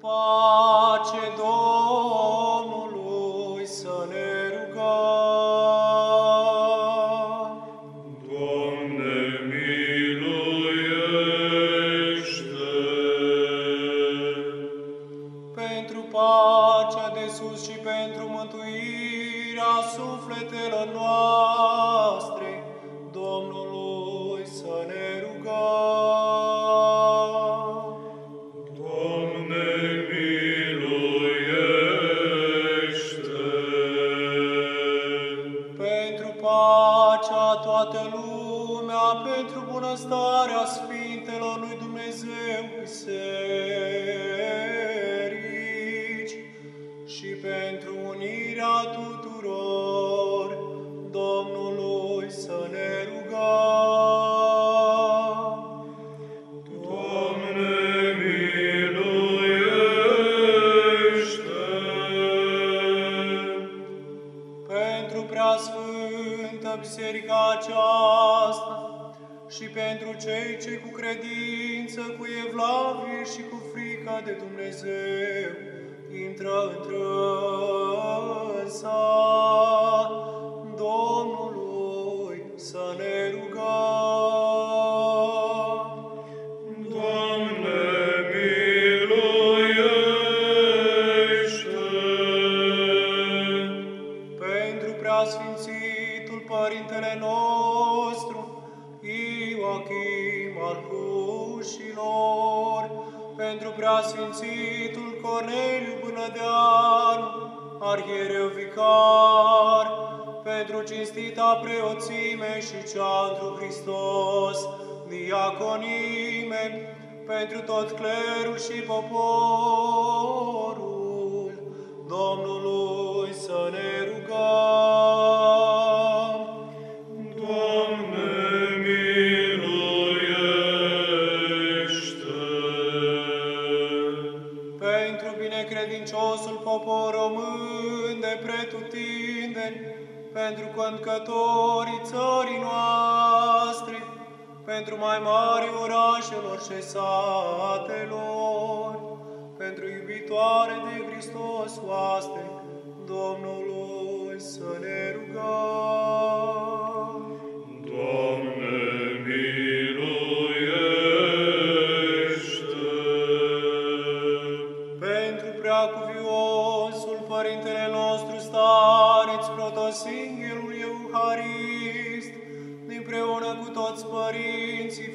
Pace Domnului să ne rugăm. Doamne, miluiește! Pentru pacea de sus și pentru mântuirea sufletelor noastre, pentru bunăstarea Sfintelor lui Dumnezeu biserici și pentru unirea tuturor Domnului să ne rugăm. Doamne, miluiește! pentru preasfântă biserica aceasta și pentru cei ce cu credință, cu evlavie și cu frica de Dumnezeu intră întrânsa Domnului să ne rugăm. Doamne, miluiește! pentru preasfințitul Părintele nostru, Ioachim al Hușilor, pentru preasfințitul Corneliu Bunădeanu, arhiereu vicar, pentru cinstita preoțime și cea întru Hristos, diaconime, pentru tot clerul și poporul, pentru binecredinciosul popor român de pretutindeni, pentru conducătorii țării noastre, pentru mai mari orașelor și satelor, pentru iubitoare de Hristos oaste,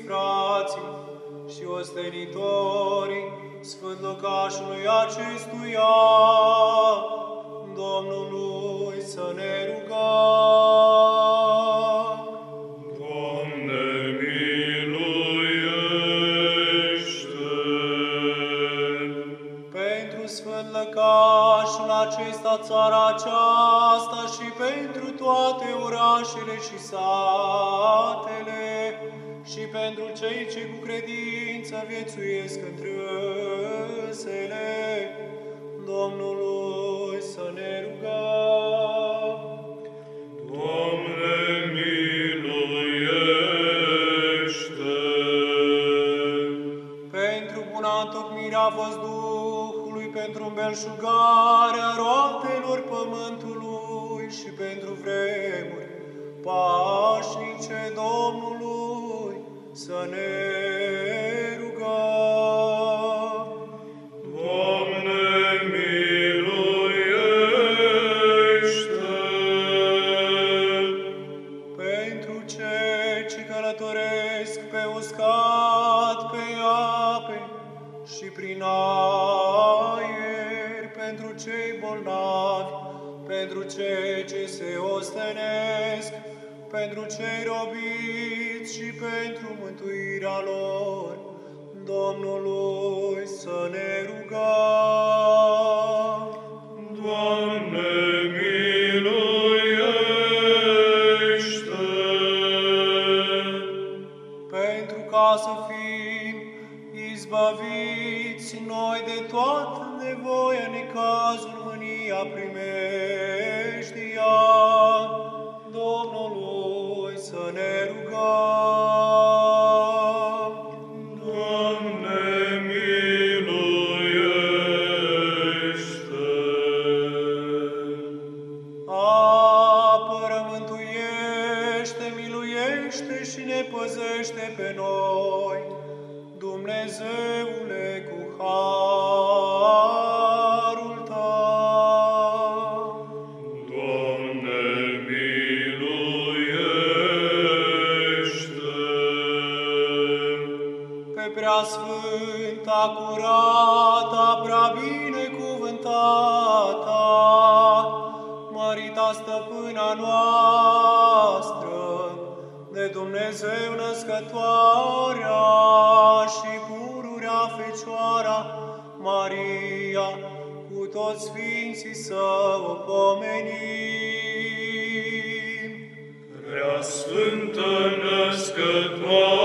frații și ostenitorii Sfânt locașului acestuia, Domnului să ne rugăm. Doamne, miluiește! pentru sfânt lăcașul acesta, țara aceasta și pentru toate orașele și satele și pentru cei ce cu credință viețuiesc întrâsele, Domnului să ne rugăm. Doamne, miluiește! pentru buna întocmirea văzduhului, pentru îmbelșugarea roatelor pământului și pentru vremuri pașnice Domnului să ne rugăm. Doamne, miluiește! Pentru cei ce călătoresc pe uscat, pe ape și prin aer, pentru cei bolnavi, pentru cei ce se ostenesc, pentru cei robiți și pentru mântuirea lor, Domnului să ne rugăm. Doamne, miluiește! pentru ca să fim izbăviți noi de toată nevoia, necazul, mânia, primeștia, Domnului Dumnezeule, cu harul Tău. Doamne, miluiește! pe prea sfânta, curata, prea binecuvântata, mărita stăpâna noastră, de Dumnezeu născătoarea și pururea Fecioara Maria, cu toți Sfinții să o pomenim. Prea Sfântă Născătoare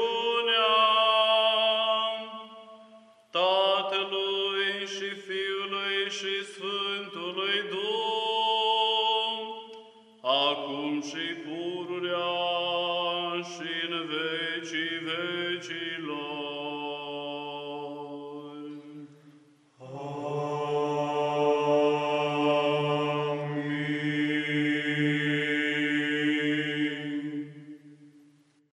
și Sfântului Duh, acum și pururea și în vecii vecilor.